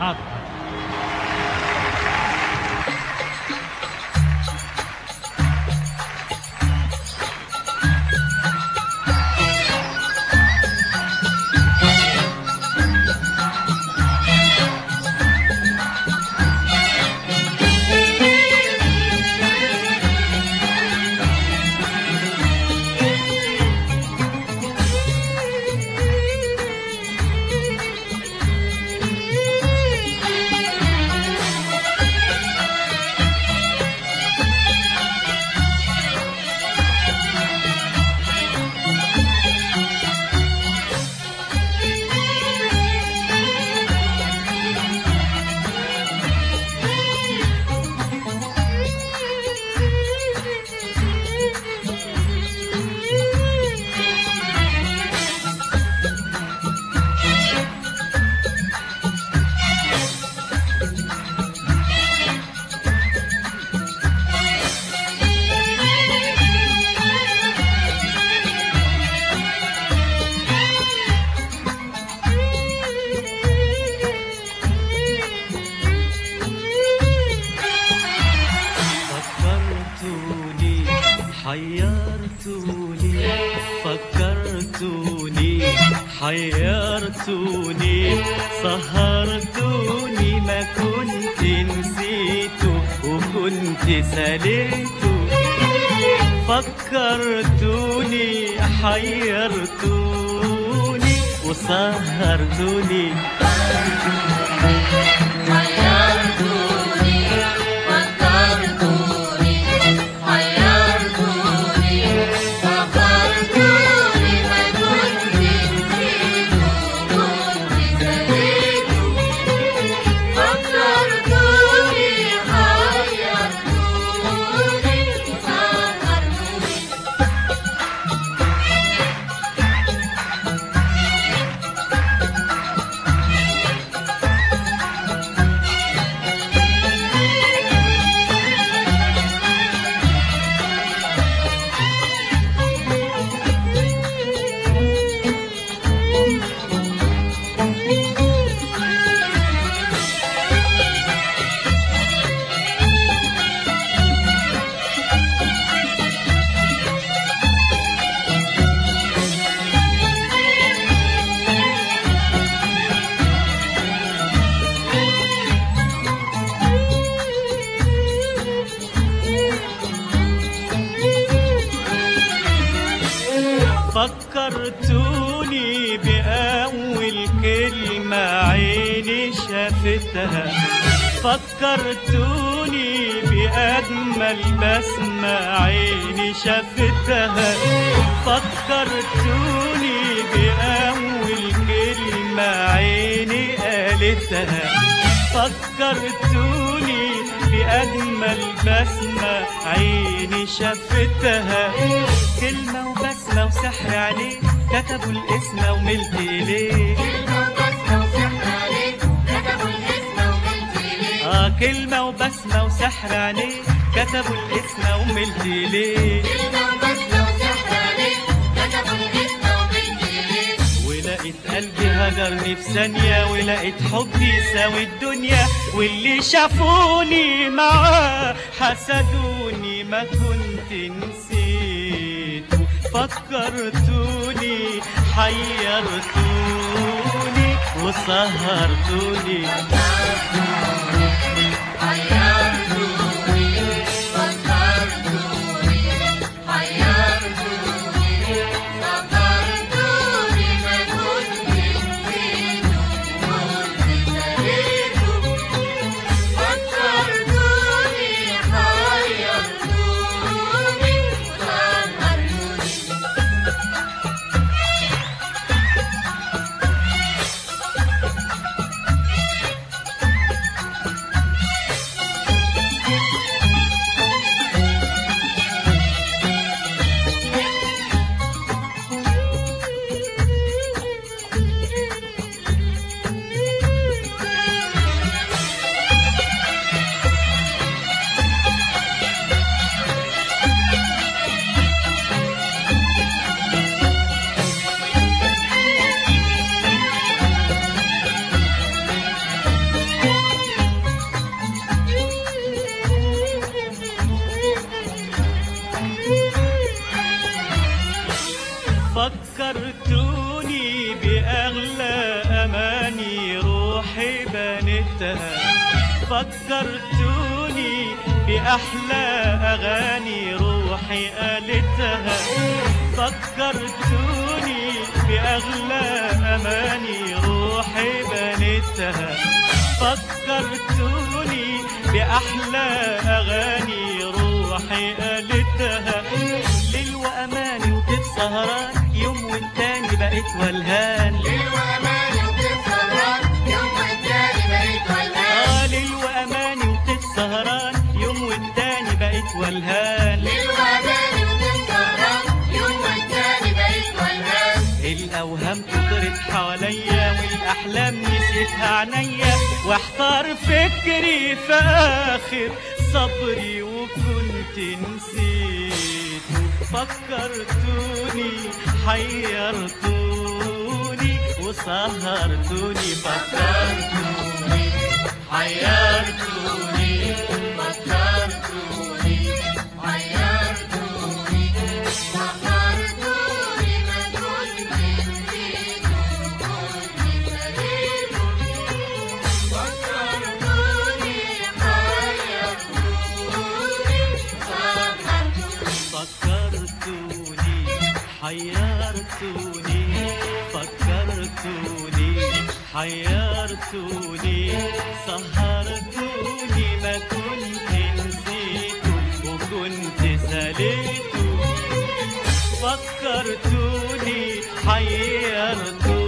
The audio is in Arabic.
Other. حيرتوني فكرتوني حيرتوني سهرتوني ما كنت نسيته وكنت سليته فكرتوني حيرتوني وسهرتوني. فكرتوني بأول كلمة عيني شافتها. فكرتوني بأجمل بسمة عيني شافتها. فكرتوني بأول كلمة عيني قالتها فكرتوني بأجمل بسمة عيني شافتها كلمة وبسمة وسحر عليه كتبوا الاسم وملت إليه آه كلمة وبسمة وسحر عليه كتبوا الاسم وملت إليه كلمة وبسمة وسحر عليه كتبوا ولقيت قلبي هجرني في ثانية ولقيت حبي يساوي الدنيا. واللي شافوني معاه حسدوني ما كنت نسيت. فكرتوني حيرتوني وسهرتوني. فكرتوني بأغلى أماني روحي بنتها فكرتوني بأحلى أغاني روحي قالتها فكرتوني بأغلى أماني روحي بنتها فكرتوني بأحلى أغاني روحي قالتها ليل وأماني وكنت سهران والتاني بقيت ولهان ليل وأماني وتتسهران يوم والتاني بقيت ولهان آه ليل وأماني وتتسهران يوم والتاني بقيت ولهان ليل وأماني وتتسهران يوم والتاني بقيت ولهان الأوهام كترت حواليا والأحلام نسيتها عينيا وأحتار فكري في آخر صبري وكنت نسيت. فكرتوني حيرتوني. ओ सहार तुरी पात्र حيرتوني حيرتوني سهرتوني ما كنت نسيت وكنت سليت فكرتوني حيرتوني